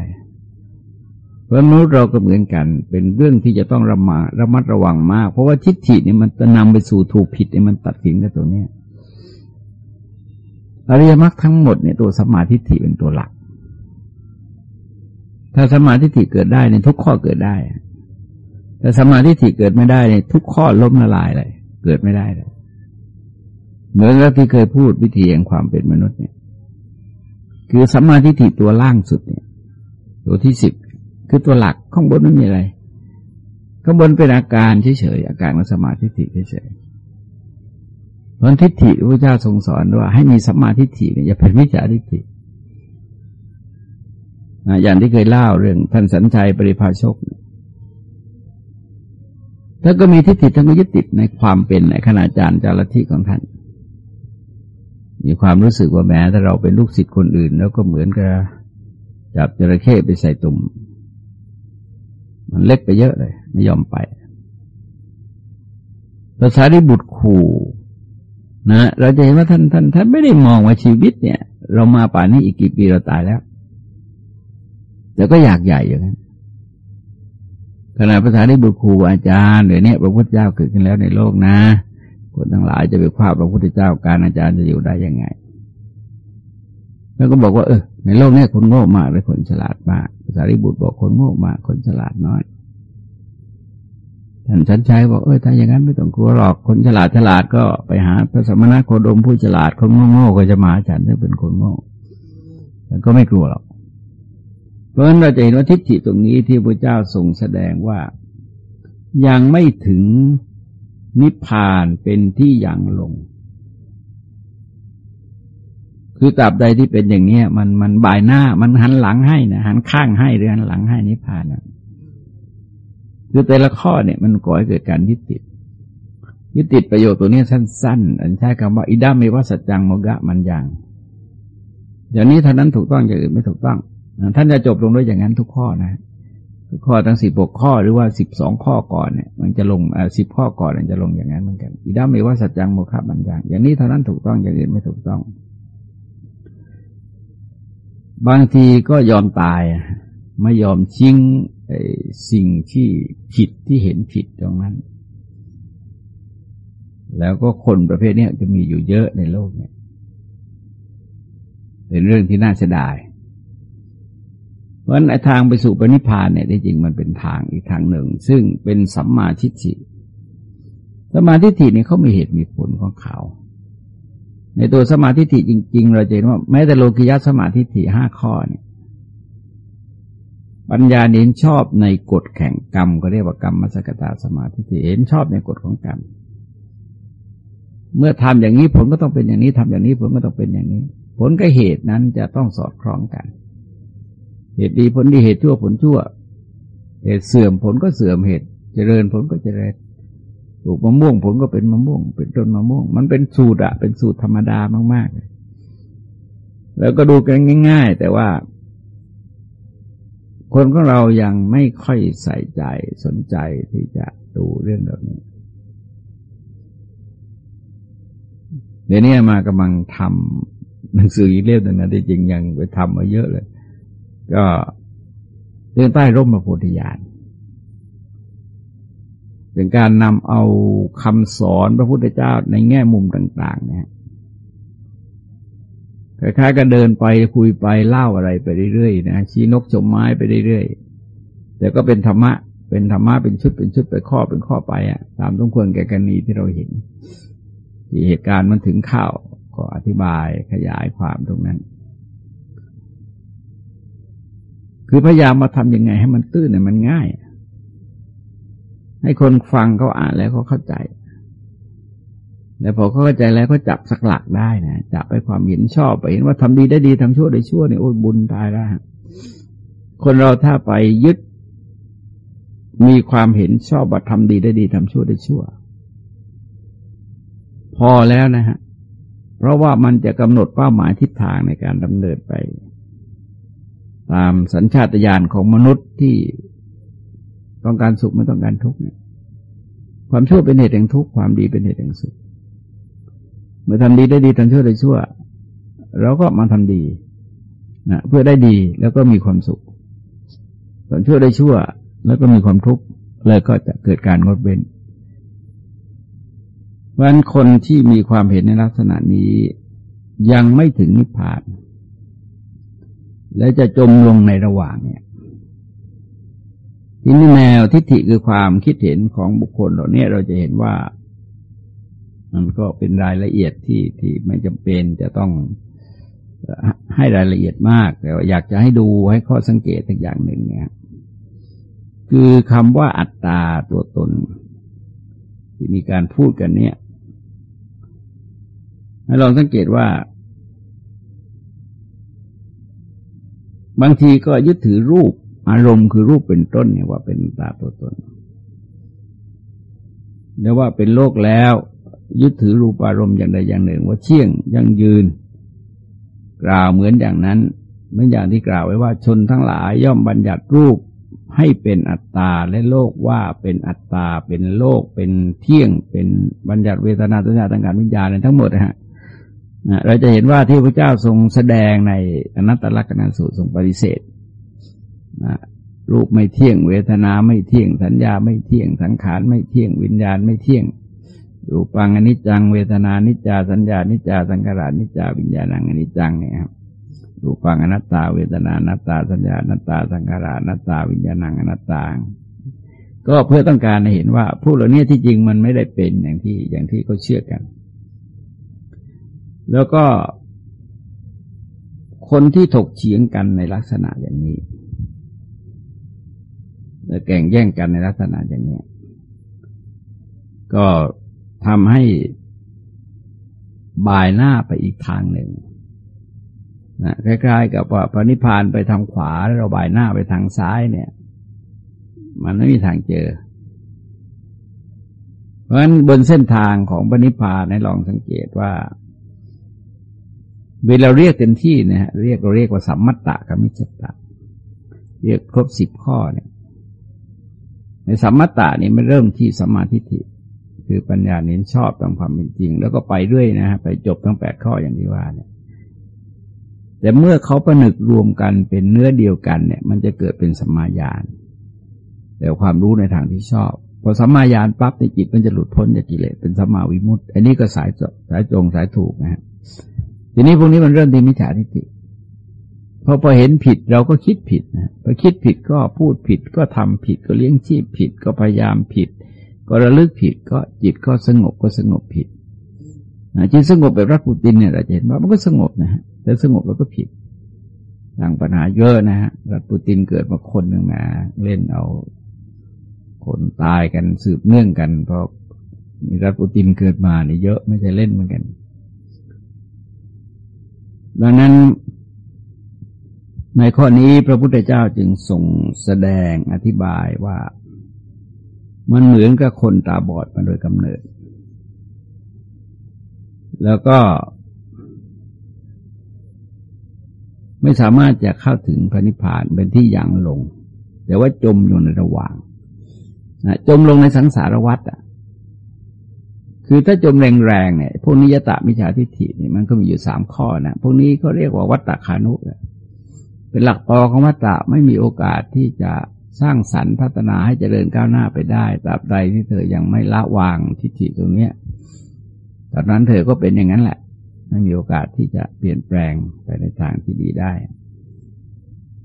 เพราะมนุษย์เราก็เหมือนกัน เป็นเรื่องที่จะต้องระมาระมัดระวังมาก เพราะว่าทิฏฐิเนี่ยมันจะนำไปสู่ถูกผิดเนี่ยมันตัดสินกันตรงนี้อริยมรรคทั้งหมดเนี่ยตัวสมาธิฏฐิเป็นตัวหลัก ถ้าสมาธิฏฐิเกิดได้เนี่ยทุกข้อเกิดได้ แต่สมาธิฏฐิเกิดไม่ได้เนี่ยทุกข้อล้มละลายเลย เกิดไม่ได้เลย เหมือนกับที่เคยพูดวิธีแห่งความเป็นมนุษย์เนี่ย คือสัมมาทิฏฐิตัวล่างสุดเนี่ย ตัวที่สิบคือตัวหลักข้างบนไม่มีอะไร ข้างบนเป็นอาการเฉยๆอาการของสมาธิฏฐิเฉยๆเพราะทิฏฐิพระเจ้าทรงสอนว่า ให้มีสัมมาทิฏฐิเนี่ยอย่าเป็นวิจาทิฏฐิอย่างที่เคยเล่าเรื่องท่านสัญชัยปริภาชกท่านก็มีทิฏฐิท่านก็ยึดติดในความเป็นในขณะจารย์จารทิของท่าน มีความรู้สึกว่าแม้ถ้าเราเป็นลูกศิษย์คนอื่น แล้วก็เหมือนกับจับจระเข้ไปใส่ตุ่ม มันเล็กไปเยอะเลย ไม่ยอมไปภาษาที่บุตรขู่นะเราจะเห็นว่าท่านท่านท่านไม่ได้มองว่าชีวิตเนี่ย เรามาป่านนี้อีกกี่ปีเราตายแล้ว แต่ก็อยากใหญ่อย่างนั้นขณะภาษาที่บุตรครูอาจารย์เดี๋ยวนี้พระพุทธเจ้าเกิดขึ้นแล้วในโลกนะ คนทั้งหลายจะไปคว้าพระพุทธเจ้าการอาจารย์จะอยู่ได้ยังไง แล้วก็บอกว่าเออในโลกนี้คนโง่มากและคนฉลาดมากภาริบุตรบอกคนโง่มาก คนฉลาดน้อยท่านชันชัยบอกเออถ้าอย่างนั้นไม่ต้องกลัวหรอกคนฉลาดฉลาดก็ไปหาพระสมณโคดมผู้ฉลาดคนโง่ๆก็จะมาฉันถ้าเป็นคนโง่แต่ก็ไม่กลัวหรอก เพราะฉะนั้นเราจะเห็นว่าทิฏฐิตรงนี้ที่พระเจ้าทรงแสดงว่ายังไม่ถึง นิพพานเป็นที่ยังลง คือตราบใดที่เป็นอย่างนี้มันมันบายหน้า มันหันหลังให้นะหันข้างให้หรือหันหลังให้นิพพานนะคือแต่ละข้อเนี่ยมันก่อให้เกิดการยึดติดยึดติดประโยชน์ตัวนี้สั้นๆ อันใช้คำว่าอิดามีว่าสัจจังโมกะมันยังอย่างนี้เท่านั้นถูกต้องอย่างอื่นไม่ถูกต้อง ท่านจะจบลงด้วยอย่างนั้นทุกข้อนะ ข้อทั้งสิบหกข้อหรือว่าสิบสองข้อก่อนเนี่ยมันจะลงสิบข้อก่อนมันจะลงอย่างนั้นเหมือนกันอีด้ามีว่าสัจจังโมฆะบัญญังอย่างนี้เท่านั้นถูกต้องอย่างอื่นไม่ถูกต้อง บางทีก็ยอมตายไม่ยอมชิงสิ่งที่ผิดที่เห็นผิดตรงนั้น แล้วก็คนประเภทนี้จะมีอยู่เยอะในโลกเนี่ย เป็นเรื่องที่น่าเสียดาย ราะฉะนั้นทางไปสู่ปณิพานเนี่ยที่จริงมันเป็นทางอีกทางหนึ่ง ซึ่งเป็นสัมมาทิฏฐิสมาธิฏฐินี่เขามีเหตุมีผลของเขา ในตัวสมาธิฏฐิจริง ๆ เราจะเห็นว่าแม้แต่โลกิยะสมาธิฐิห้าข้อเนี่ยปัญญาเน้นชอบในกฎแข่งกรรม ก็เรียกว่ากรรมมัสกตาสมาธิเห็นชอบในกฎของกรรม เมื่อทำอย่างนี้ผลก็ต้องเป็นอย่างนี้ทำอย่างนี้ผลก็ต้องเป็นอย่างนี้ ผลกับเหตุนั้นจะต้องสอดคล้องกัน เหตุดีผลดีเหตุชั่วผลชั่ว เหตุเสื่อมผลก็เสื่อมเหตุ เจริญผลก็เจริญปลูกมะม่วงผลก็เป็นมะม่วง เป็นต้นมะม่วง มันเป็นสูตรอะเป็นสูตรธรรมดามากๆ แล้วก็ดูกันง่าย ๆ แต่ว่า คนของเรายังไม่ค่อยใส่ใจสนใจที่จะดูเรื่องแบบนี้ เดี๋ยวนี้มากำลังทำหนังสืออีกเล่มหนึ่งนะที่จริงยังไปทำมาเยอะเลย ก็เดินใต้ร่มพระโพธิญาณเป็นการนำเอาคำสอนพระพุทธเจ้าในแง่มุมต่างๆเนี่ยคล้ายๆก็เดินไปคุยไปเล่าอะไรไปเรื่อยๆนะชี้นกชมไม้ไปเรื่อยๆแต่ก็เป็นธรรมะ เป็นธรรมะเป็นชุดเป็นชุดไปข้อเป็นข้อไปอะตามต้องควรแก่กรณีที่เราเห็นที่เหตุการณ์มันถึงข้าวก็อธิบายขยายความตรงนั้น คือพยายามมาทำยังไงให้มันตื้นเนี่ยมันง่าย ให้คนฟังเขาอ่านแล้วเขาเข้าใจ แล้วพอเขาเข้าใจแล้วก็จับสักหลักได้นะจับไปความเห็นชอบไปเห็นว่าทำดีได้ดีทำชั่วได้ชั่วเนี่ยโอ้ยบุญตายแล้วคนเราถ้าไปยึดมีความเห็นชอบว่าทำดีได้ดีทำชั่วได้ชั่ว พอแล้วนะฮะ เพราะว่ามันจะกำหนดเป้าหมายทิศทางในการดำเนินไป ตามสัญชาตญาณของมนุษย์ที่ต้องการสุขไม่ต้องการทุกข์เนี่ย ความชั่วเป็นเหตุแห่งทุกข์ความดีเป็นเหตุแห่งสุข เมื่อทำดีได้ดีทำชั่วได้ชั่ว เราก็มาทำดีนะเพื่อได้ดีแล้วก็มีความสุขตอนชั่วได้ชั่ว แล้วก็มีความทุกข์เลยก็จะเกิดการงดเว้นเพราะฉะนั้นคนที่มีความเห็นในลักษณะนี้ยังไม่ถึงนิพพาน และจะจมลงในระหว่างเนี่ยทีนี้แนวทิฏฐิคือความคิดเห็นของบุคคลเหล่านี้เราจะเห็นว่า มันก็เป็นรายละเอียดที่ที่ไม่จำเป็นจะต้องให้รายละเอียดมากแต่ว่าอยากจะให้ดูให้ข้อสังเกตอีกอย่างหนึ่งเนี่ย คือคำว่าอัตตาตัวตน ที่มีการพูดกันเนี่ย ให้ลองสังเกตว่า บางทีก็ยึดถือรูปอารมณ์คือรูปเป็นต้นเนี่ยว่าเป็นตาตัวตนแล้วว่าเป็นโลกแล้ว ยึดถือรูปอารมณ์อย่างใดอย่างหนึ่ง ว่าเชี่ยงยั่งยืน กล่าวเหมือนอย่างนั้นเหมือนอย่างที่กล่าวไว้ว่าชนทั้งหลายย่อมบัญญัติรูปให้เป็นอัตตาและโลกว่าเป็นอัตตาเป็นโลกเป็นเที่ยง เป็นบัญญัติเวทนาสัญญาต่างๆวิญญาณทั้งหมดนะฮะ เราจะเห็นว่าที่พระเจ้าทรงแสดงในอนัตตลักษณสูตรทรงปฏิเสธรูปไม่เที่ยงเวทนาไม่เที่ยงสัญญาไม่เที่ยงสังขารไม่เที่ยงวิญญาณไม่เที่ยง รูปังอนิจจัง เวทนานิจจาสัญญานิจจาสังขารนิจจาวิญญาณังอนิจจังเนี่ยครับรูปังอนัตตา เวทนานัตตาสัญญานัตตาสังขารานัตตาวิญญาณังอนัตตาก็เพื่อต้องการให้เห็นว่าผู้เหล่านี้ที่จริงมันไม่ได้เป็นอย่างที่อย่างที่เขาเชื่อกัน แล้วก็คนที่ถกเฉียงกันในลักษณะอย่างนี้และแข่งแย่งกันในลักษณะอย่างนี้ ก็ทำให้บายหน้าไปอีกทางหนึ่งนะคล้ายๆกับว่าพระนิพพานไปทางขวาแล้วเราบายหน้าไปทางซ้ายเนี่ย มันไม่มีทางเจอ เพราะฉะนั้นบนเส้นทางของพระนิพพานให้ลองสังเกตว่า เวลาเรียกเต็มที่นะฮะเรียกเราเรียกว่าสัมมัตตะกับมิจฉตะ เรียกครบสิบข้อเนี่ย ในสัมมัตตะนี่มันเริ่มที่สัมมาธิิคือปัญญาเน้นชอบตามความเป็นจริง แล้วก็ไปเรื่อยนะฮะไปจบทั้งแปดข้ออย่างที่ว่าเนี่ย แต่เมื่อเขาประนึกรวมกันเป็นเนื้อเดียวกันเนี่ย มันจะเกิดเป็นสัมมาญาณแต่ความรู้ในทางที่ชอบพอสัมมาญาณปั๊บในจิตมันจะหลุดพ้นจากกิเลสเป็นสัมมาวิมุตติ อันนี้ก็สายสายตรงสายถูกนะฮะ ทีนี้พวกนี้มันเริ่มที่มิจฉาทิฏฐิพอพอเห็นผิดเราก็คิดผิดนะพอคิดผิดก็พูดผิดก็ทำผิดก็เลี้ยงชีพผิดก็พยายามผิด ก็ระลึกผิดก็จิตก็สงบก็สงบผิดนะจิตสงบแบบรักปูตินเนี่ยเราจะเห็นว่ามันก็สงบนะฮะแต่สงบแล้วก็ผิดสร้างปัญหาเยอะนะฮะรัฐปูตินเกิดมาคนหนึ่งมาเล่นเอา คนตายกันสืบเนื่องกันเพราะมีรัฐปูตินเกิดมาเนี่ยเยอะไม่ใช่เล่นเหมือนกัน ดังนั้นในข้อนี้พระพุทธเจ้าจึงส่งแสดงอธิบายว่ามันเหมือนกับคนตาบอดมาโดยกำเนิด แล้วก็ ไม่สามารถจะเข้าถึงพระนิพพานเป็นที่อยังลง แต่ว่าจมอยู่ในระหว่างจมลงในสังสารวัฏอะ คือถ้าจมแรงๆเนี่ยพวกนิยตะมิจฉาทิฏฐิเนี่ยมันก็มีอยู่สามข้อนะพวกนี้เขาเรียกว่าวัตตะขานุเป็นหลักปอของวัตตะไม่มีโอกาสที่จะสร้างสรรค์พัฒนาให้เจริญก้าวหน้าไปได้ตราบใดที่เธอยังไม่ละวางทิฏฐิตรงเนี้ยตอนนั้นเธอก็เป็นอย่างนั้นแหละ ไม่มีโอกาสที่จะเปลี่ยนแปลงไปในทางที่ดีได้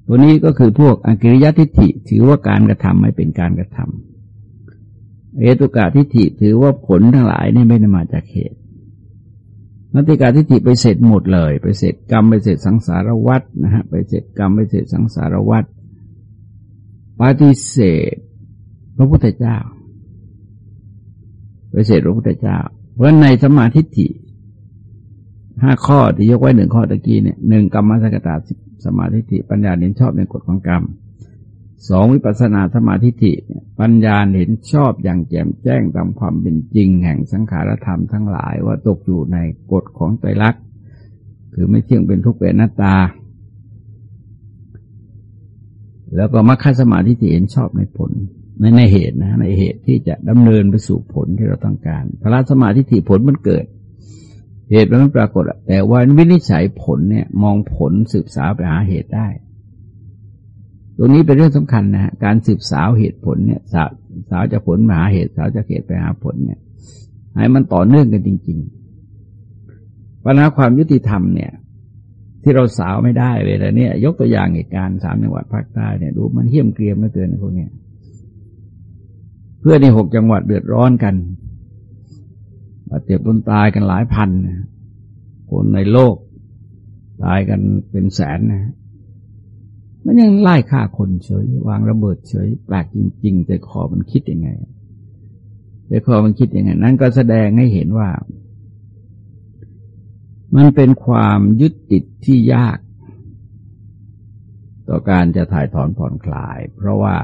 ตัวนี้ก็คือพวกอกิริยทิฏฐิถือว่าการกระทำไม่เป็นการกระทำ เอตุกาทิฏฐิถือว่าผลทั้งหลายนี่ไม่ได้มาจากเหตุนัติกาทิฏฐิไปเสร็จหมดเลย ไปเสร็จกรรมไปเสร็จสังสารวัฏนะฮะไปเสร็จกรรมไปเสร็จสังสารวัฏปฏิเสธพระพุทธเจ้าไปเสร็จพระพุทธเจ้า เพราะในสมาธิฏฐิห้าข้อที่ยกไว้หนึ่งข้อตะกี้เนี่ยหนึ่งกรรมสกตาสมาธิฏฐิปัญญาเน้นชอบในกฎของกรรม สองวิปัสสนาสมาธิิปัญญาเห็นชอบอย่างแจ่มแจ้งตามความเป็นจริงแห่งสังขารธรรมทั้งหลายว่าตกอยู่ในกฎของไตรลักษณ์คือไม่เที่ยงเป็นทุกข์เป็นหน้าตา แล้วก็มรรคสมาธิิเห็นชอบในผลในในเหตุนะในเหตุที่จะดำเนินไปสู่ผลที่เราต้องการพระสมาธิิผลมันเกิด เหตุมันไม่ปรากฏแต่ว่าวินิจฉัยผลเนี่ย มองผลสืบสาวไปหาเหตุได้ ตรงนี้เป็นเรื่องสำคัญนะฮะการสืบสาวเหตุผลเนี่ย สาวสาวจะผลมาหาเหตุ สาวจะเหตุไปหาผลเนี่ย ให้มันต่อเนื่องกันจริง ๆ ปัญหาความยุติธรรมเนี่ย ที่เราสาวไม่ได้เวลาเนี้ยยกตัวอย่างเหตุการณ์สามจังหวัดภาคใต้เนี่ยดูมันเหี้ยมเกรียมเหลือเกินนพวกเนี้ยเพื่อนในหกจังหวัดเดือดร้อนกันบาดเจ็บคนตายกันหลายพันคนในโลก ตายกันเป็นแสนนะ มันยังไล่ฆ่าคนเฉย วางระเบิดเฉยแปลกจริง ๆ แต่คอมันคิดยังไงแต่คอมันคิดยังไง นั้นก็แสดงให้เห็นว่า มันเป็นความยึดติดที่ยาก ต่อการจะถ่ายถอนผ่อนคลาย เพราะว่า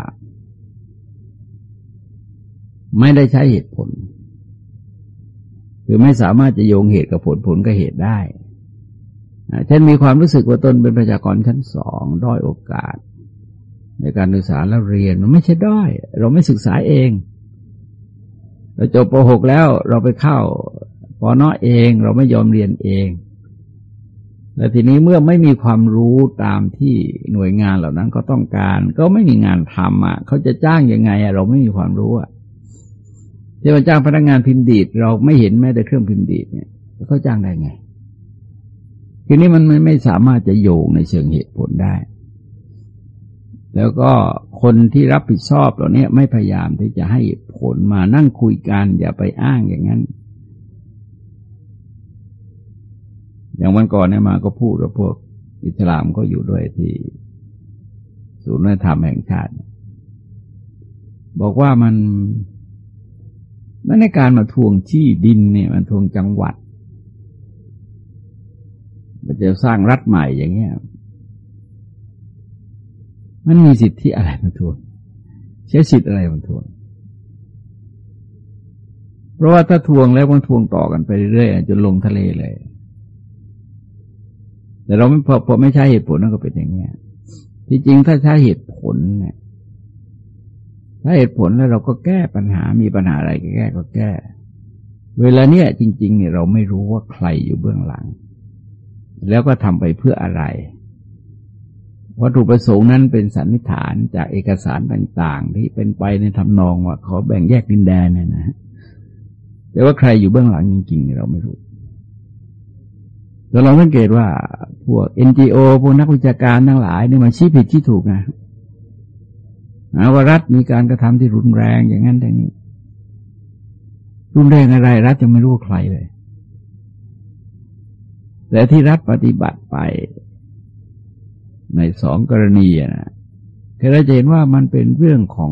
ไม่ได้ใช้เหตุผล คือไม่สามารถจะโยงเหตุกับผลผลกับเหตุได้ ฉันมีความรู้สึกว่าตนเป็นประชากรชั้นสองด้อยโอกาส ในการศึกษาและเรียนมันไม่ใช่ด้อย เราไม่ศึกษาเอง เราจบป .6 แล้วเราไปเข้าปนอเองเราไม่ยอมเรียนเองและทีนี้เมื่อไม่มีความรู้ตามที่หน่วยงานเหล่านั้นก็ต้องการ ก็ไม่มีงานทำอะเขาจะจ้างยังไงอะเราไม่มีความรู้อะจะมาจ้างพนักงานพิมพ์ดีดเราไม่เห็นแม้แต่เครื่องพิมพ์ดีดเนี่ยเขาจ้างได้ไง ทีนี้มันไม่สามารถจะโยงในเชิงเหตุผลได้ แล้วก็คนที่รับผิดชอบเหล่านี้ไม่พยายามที่จะให้ผลมานั่งคุยกัน อย่าไปอ้างอย่างนั้น อย่างวันก่อนเนี่ยมาก็พูดว่าพวกอิสลามก็อยู่ด้วยที่ศูนย์วัฒนธรรมแห่งชาติ บอกว่ามันในการมาทวงที่ดินเนี่ย มันทวงจังหวัด จะสร้างรัฐใหม่อย่างเงี้ย มันมีสิทธิอะไรมาทวงใช้สิทธิอะไรมาทวง เพราะว่าถ้าทวงแล้วมันทวงต่อกันไปเรื่อยๆจนลงทะเลเลย แต่เราไม่พอพอไม่ใช่เหตุผลนั่นก็เป็นอย่างเงี้ย ที่จริงถ้าใช้เหตุผลเนี่ยถ้าเหตุผลแล้วเราก็แก้ปัญหา มีปัญหาอะไรก็แก้ก็แก้ เวลาเนี้ยจริง ๆ เนี่ยเราไม่รู้ว่าใครอยู่เบื้องหลัง แล้วก็ทำไปเพื่ออะไร วัตถุประสงค์นั้นเป็นสันนิษฐานจากเอกสารต่างๆ ที่เป็นไปในทำนองว่าขอแบ่งแยกดินแดนเนี่ยนะแต่ว่าใครอยู่เบื้องหลังจริงๆเราไม่รู้เราสังเกตว่าพวกเอ็นจีโอพวกนักวิชาการทั้งหลายเนี่ยมาชี้ผิดชี้ถูกนะว่ารัฐมีการกระทำที่รุนแรงอย่างนั้นอย่างนี้รุนแรงอะไร รัฐจะไม่รู้ใครเลย แต่ที่รัฐปฏิบัติไปในสองกรณีนะคือเราจะเห็นว่ามันเป็นเรื่องของ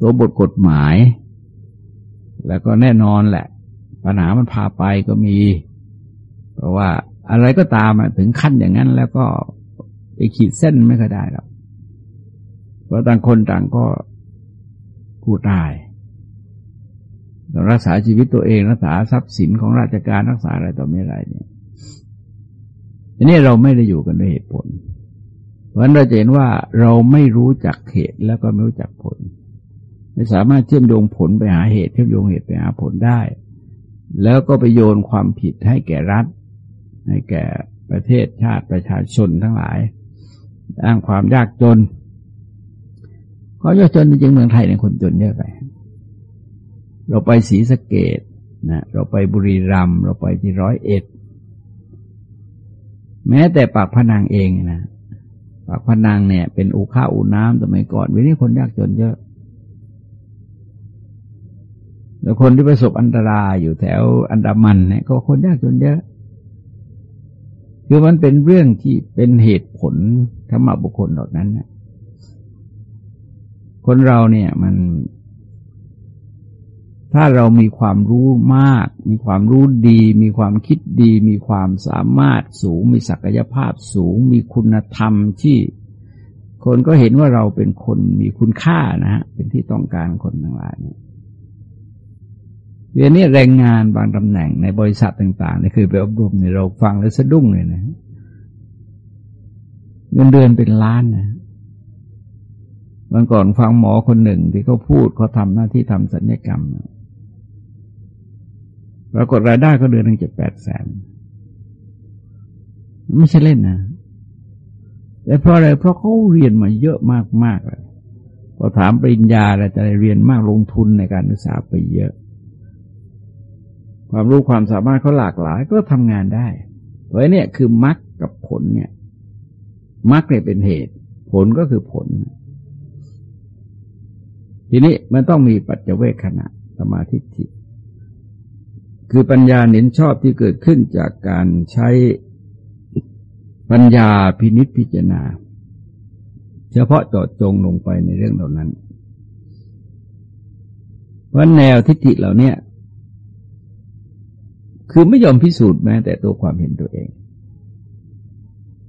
ตัวบทกฎหมาย แล้วก็แน่นอนแหละ ปัญหามันพาไปก็มี เพราะว่าอะไรก็ตามถึงขั้นอย่างนั้นแล้วก็ไปขีดเส้นไม่ค่อยได้หรอกเพราะต่างคนต่างก็ผู้ตาย รารักษาชีวิตตัวเองรักษาทรัพย์สินของราชการรักษาอะไรต่อไม่ไรเนี่ยอันนี้เราไม่ได้อยู่กันด้วยเหตุผล เพราะฉะนั้นเราจะเห็นว่าเราไม่รู้จักเหตุแล้วก็ไม่รู้จักผล ไม่สามารถเชื่อมโยงผลไปหาเหตุเชื่อมโยงเหตุไปหาผลได้ แล้วก็ไปโยนความผิดให้แก่รัฐ ให้แก่ประเทศชาติประชาชนทั้งหลาย อ้างความยากจนก็ยากจนจริงเมืองไทยเนี่ยคนจนเยอะไป เราไปศรีสะเกดนะเราไปบุรีรัมย์เราไปที่ร้อยเอ็ด แม้แต่ปากพนังเองนะปากพนังเนี่ย เป็นอูข้าวอูน้ำสมัยก่อนวันนี้คนยากจนเยอะ แล้วคนที่ประสบอันตรายอยู่แถวอันดามันเนี่ยก็คนยากจนเยอะคือมันเป็นเรื่องที่เป็นเหตุผลธรรมบุคคลเหล่านั้นนะคนเราเนี่ยมัน ถ้าเรามีความรู้มาก มีความรู้ดี มีความคิดดี มีความสามารถสูง มีศักยภาพสูง มีคุณธรรมที่ คนก็เห็นว่าเราเป็นคนมีคุณค่านะฮะเป็นที่ต้องการคนทั้งหลายเนี่ยเรียนนี้แรงงานบางตำแหน่งในบริษัทต่างๆเนี่ยคือไปอบรมในเราฟังแล้วสะดุ้งเลยนะเงินเดือนเป็นล้านนะวันก่อนฟังหมอคนหนึ่งที่เขาพูดเขาทำหน้าที่ทำสัญญกรรม ปรากฏรายได้ก็เดือนหนึ่งเจะแปดแสน ไม่ใช่เล่นนะแต่เพราะอะไร เพราะเขาเรียนมาเยอะมากๆเลยพอถามปริญญาอะไรจะเรียนมากลงทุนในการศึกษาไปเยอะ ความรู้ความสามารถเขาหลากหลายก็ทำงานได้ เพราะนี่คือมรรคกับผลเนี่ยมรรคเนี่ยเป็นเหตุ ผลก็คือผล ทีนี้มันต้องมีปัจจเวคขณะสมาธิจิต คือปัญญาเน้นชอบที่เกิดขึ้นจากการใช้ปัญญาพินิษพิจารณา เฉพาะเจาะจงลงไปในเรื่องเหล่านั้น เพราะแนวทิฏฐิเหล่านี้คือไม่ยอมพิสูจน์แม้แต่ตัวความเห็นตัวเอง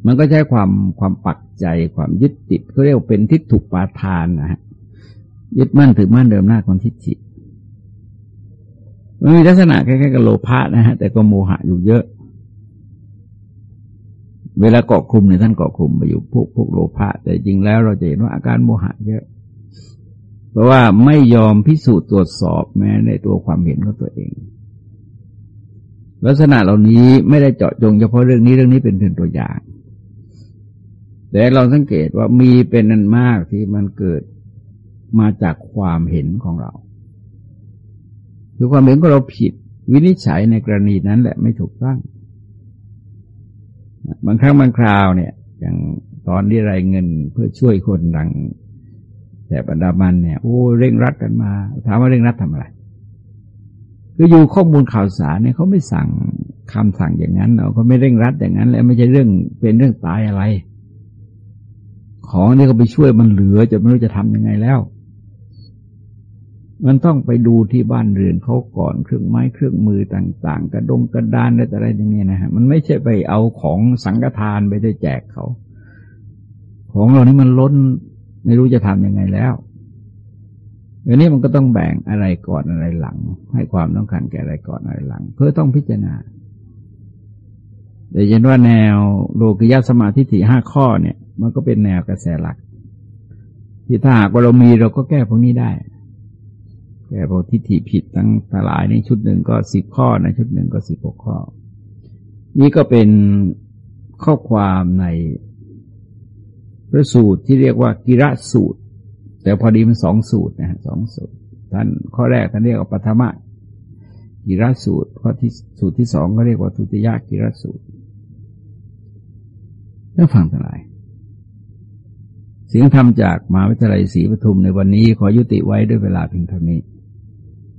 มันก็ใช้ความความปักใจความยึดติดเขาเรียกว่าเป็นทิฏฐุปาทานนะฮะยึดมั่นถือมั่นเดิมหน้าของทิฏฐิ มันมีลักษณะคล้ายๆกับโลภะนะฮะ แต่ก็โมหะอยู่เยอะ เวลาเกาะคุมเนี่ยท่านเกาะคุมไปอยู่พวกพวกโลภะแต่จริงแล้วเราจะเห็นว่าอาการโมหะเยอะ เพราะว่าไม่ยอมพิสูจน์ตรวจสอบแม้ในตัวความเห็นของตัวเอง ลักษณะเหล่านี้ไม่ได้เจาะจงเฉพาะเรื่องนี้เรื่องนี้เป็นเพียงตัวอย่างแต่เราสังเกตว่ามีเป็นนันมากที่มันเกิดมาจากความเห็นของเรา คือความเห็นของเราผิด วินิจฉัยในกรณีนั้นแหละไม่ถูกต้องบางครั้งบางคราวเนี่ย อย่างตอนที่ไรเงินเพื่อช่วยคนดังแต่บรรดามันเนี่ยโอ้เร่งรัดกันมาถามว่าเร่งรัดทำอะไรคืออยู่ข้อมูลข่าวสารเนี่ยเขาไม่สั่งคำสั่งอย่างนั้นเราก็ไม่เร่งรัดอย่างนั้น แล้วไม่ใช่เรื่องเป็นเรื่องตายอะไร ของนี่ก็ไปช่วยมันเหลือจะไม่รู้จะทำยังไงแล้ว มันต้องไปดูที่บ้านเรือนเขาก่อนเครื่องไม้เครื่องมือต่าง ๆ กระดงกระดานอะไรอย่างเงี้ยนะฮะมันไม่ใช่ไปเอาของสังฆทานไปได้แจกเขา ของเรานี้มันล้นไม่รู้จะทำยังไงแล้วอันนี้มันก็ต้องแบ่งอะไรก่อนอะไรหลัง ให้ความต้องการแก่อะไรก่อนอะไรหลัง เพื่อต้องพิจารณาแต่ยันว่าแนวโลกิยาสมาธิถี่ห้าข้อเนี่ย มันก็เป็นแนวกระแสหลัก ที่ถ้าหากว่าเรามีเราก็แก้พวกนี้ได้ แก่พวกทิฏฐิผิดทั้งหลายในชุดหนึ่งก็สิบข้อในชุดหนึ่งก็สิบหกข้อ นี่ก็เป็นข้อความในพระสูตรที่เรียกว่ากิระสูตร แต่พอดีมันสองสูตรนะฮะสองสูตร ท่านข้อแรกท่านเรียกว่าปฐมะกิระสูตรข้อที่สูตรที่สองก็เรียกว่าทุติยะกิระสูตรแล้วฟังทั้งหลายเสิ่งทำจากมหาวิทยาลัยศรีปทุมในวันนี้ขอยุติไว้ด้วยเวลาเพียงเท่านี้